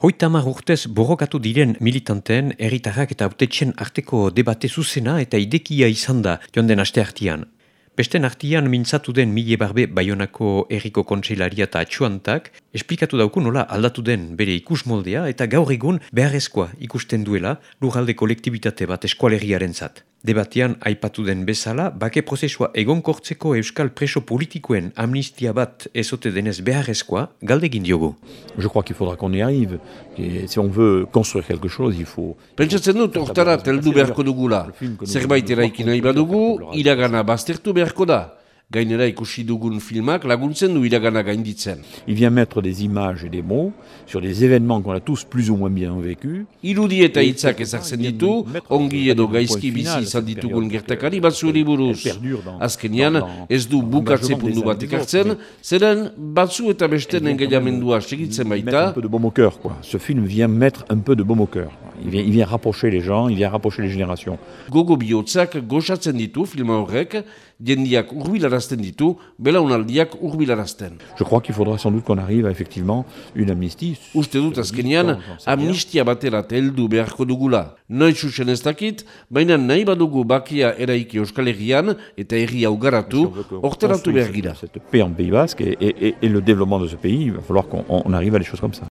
Hoitamar urtez borrokatu diren militanten erritarrak eta autetxen arteko debate zuzena eta idekia izan da joan den aste hartian. Besten artian mintzatu den mile barbe Bayonako erriko kontseilaria eta atxuantak, esplikatu dauku nola aldatu den bere ikus moldea eta gaur egun beharrezkoa ikusten duela lurralde kolektibitate bat eskualeriaren zat. Debatean aipatu den bezala, bake prozesua egonkortzeko euskal preso politikoen amnistia bat ezote denez beharrezkoa, galdegin diogu. Je crois qu'il faudra qu'on y arrive. Et si on veut construire quelque chose, il faut... Pentsatzen dut, hortara teldu beharko dugula. Zerbait eraiki nahi badugu, iragana baztertu beharko da. Gainera ikusi dugun filmak laguntzen du iragana gainditzen. Il vient mettre des images et des mots sur des événements qu'on a tous plus ou moins bien vécu. Irudi eta hitzak ezartzen ditu, ongi edo gaizki bizi izan ditugun gertakari batzuri buruz. Azkenian, ez du bukatze puntu bat ekartzen, zeren batzu eta besten engaiamendua segitzen baita. Un peu de baume au cœur, quoi. Ce film vient mettre un peu de baume au cœur. Il vient, il vient rapprocher les gens, il vient rapprocher les générations. Gogo bihotzak goxatzen ditu filma horrek, jendiak urbilarazten ditu, belaunaldiak urbilarazten. Je crois qu'il faudra sans doute qu'on arrive à effectivement une amnistie. Uste dut azkenean, amnistia batera heldu beharko dugula. Noiz susen ez dakit, baina nahi badugu bakia eraiki Euskal Herrian eta herri augaratu, horteratu behar gira. Cette paix en Pays Basque et, et, et le développement de ce pays, il va falloir qu'on arrive à des choses comme ça.